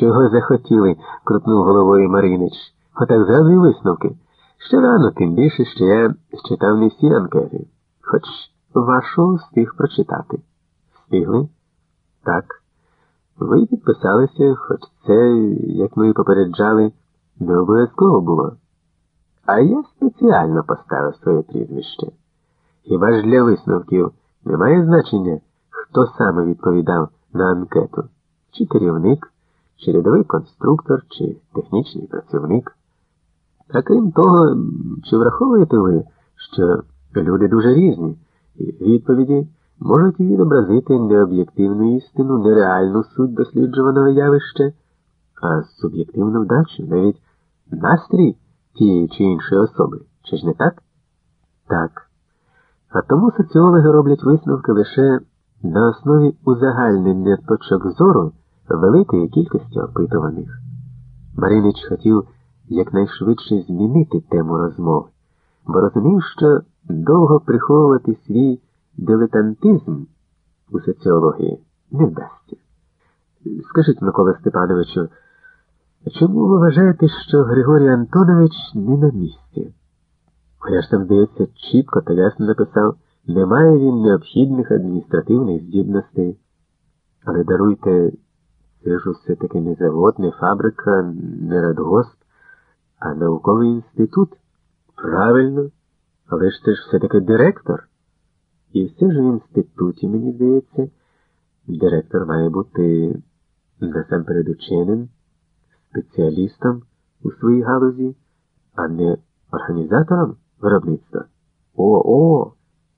Чого захотіли? крутнув головою Маринич. Отак зразу висновки. Ще рано, тим більше, що я читав не всі анкети, хоч вашу встиг прочитати. Встигли? Так. Ви підписалися, хоч це, як ми попереджали, не обов'язково було. А я спеціально поставив своє прізвище. Хіба ж для висновків немає значення, хто саме відповідав на анкету? Чи керівник, чи рядовий конструктор, чи технічний працівник? А крім того, чи враховуєте ви, що люди дуже різні, і відповіді можуть відобразити необ'єктивну істину, нереальну суть досліджуваного явища, а суб'єктивну вдачу, навіть настрій тієї чи іншої особи. Чи ж не так? Так. А тому соціологи роблять висновки лише на основі узагальнення точок зору великої кількості опитуваних. Маринич хотів якнайшвидше змінити тему розмови, бо розумів, що довго приховувати свій дилетантизм у соціології не вдасться. Скажіть, Микола Степановичу, чому ви вважаєте, що Григорій Антонович не на місці? Я ж там, здається, чітко та ясно написав, немає він необхідних адміністративних здібностей. Але даруйте, це ж все таки не завод, не фабрика, не радгосп, а науковий інститут. Правильно, але ж це ж все-таки директор. І все ж в інституті, мені здається, директор має бути насамперед ученим, спеціалістом у своїй галузі, а не організатором виробництва. О, о,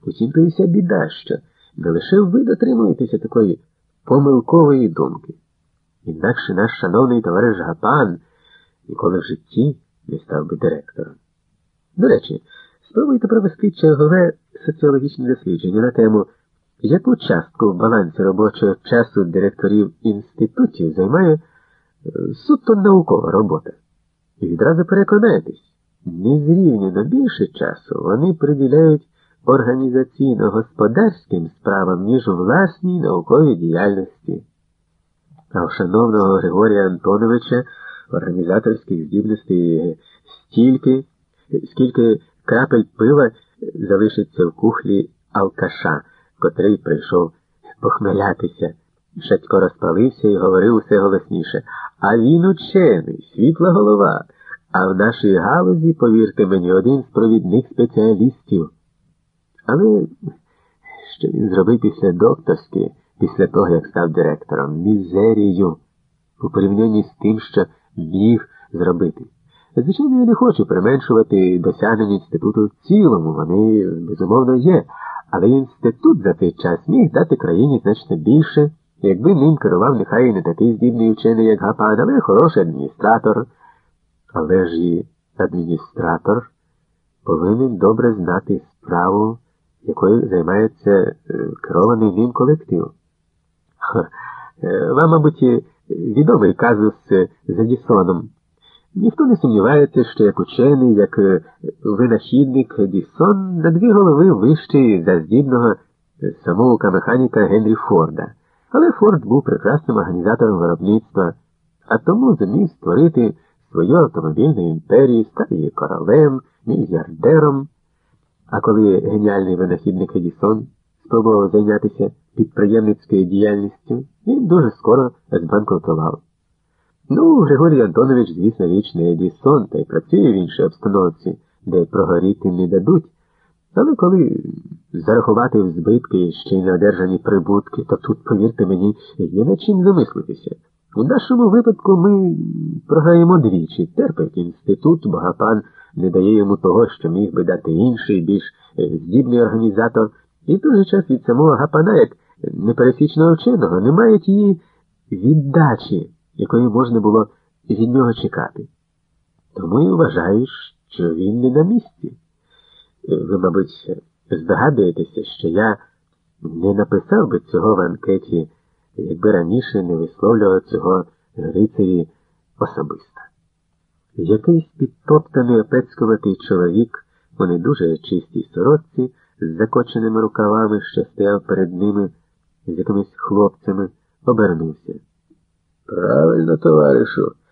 утім то і вся біда, що не лише ви дотримуєтеся такої помилкової думки. Інакше наш шановний товариш Гапан ніколи в житті не став би директором. До речі, спробуйте провести чергове соціологічне дослідження на тему, яку частку в балансі робочого часу директорів інститутів займає е, суто наукова робота. І відразу переконаєтесь, незрівняно більше часу вони приділяють організаційно-господарським справам, ніж власній науковій діяльності. А у шановного Григорія Антоновича організаторських здібностей стільки, скільки крапель пива залишиться в кухлі алкаша, котрий прийшов похмелятися. Шатько розпалився і говорив усе голосніше. А він учений, світла голова. А в нашій галузі, повірте мені, один з провідних спеціалістів. Але що він зробив після докторськи, після того, як став директором, мізерію, у порівнянні з тим, що міг зробити. Звичайно, я не хочу применшувати досягнення інституту в цілому, вони, безумовно, є, але інститут за цей час міг дати країні значно більше, якби ним керував нехай не такий здібний учений, як Гапан, але хороший адміністратор. Але ж і адміністратор повинен добре знати справу, якою займається е, керований ним колектив. Е, вам, мабуть, відомий казус з Едісоном. Ніхто не сумнівається, що як учений, як е, винахідник Едісон на дві голови вищий за здібного самоука механіка Генрі Форда. Але Форд був прекрасним організатором виробництва, а тому зумів створити свою автомобільну імперію, став її королем, мільярдером. А коли геніальний винахідник Едісон спробував зайнятися підприємницькою діяльністю, він дуже скоро збанкрутував. Ну, Григорій Антонович, звісно, вічний Едісон, та й працює в іншій обстановці, де прогоріти не дадуть. Але коли зарахувати в збитки ще й неодержані прибутки, то тут, повірте мені, є над чим замислитися. У нашому випадку ми програємо двічі. Терпить інститут, богапан не дає йому того, що міг би дати інший, більш е, здібний організатор, і в той же час від самого Гапана, як непересічного вченого, немає тієї віддачі, якої можна було від нього чекати. Тому і вважаю, що він не на місці. Ви, мабуть, здогадуєтеся, що я не написав би цього в анкеті якби раніше не висловлював цього Грицеві особисто. Якийсь підтоптаний опецькуватий чоловік у не дуже чистій сорочці з закоченими рукавами, що стояв перед ними з якимись хлопцями, обернувся. Правильно, товаришу.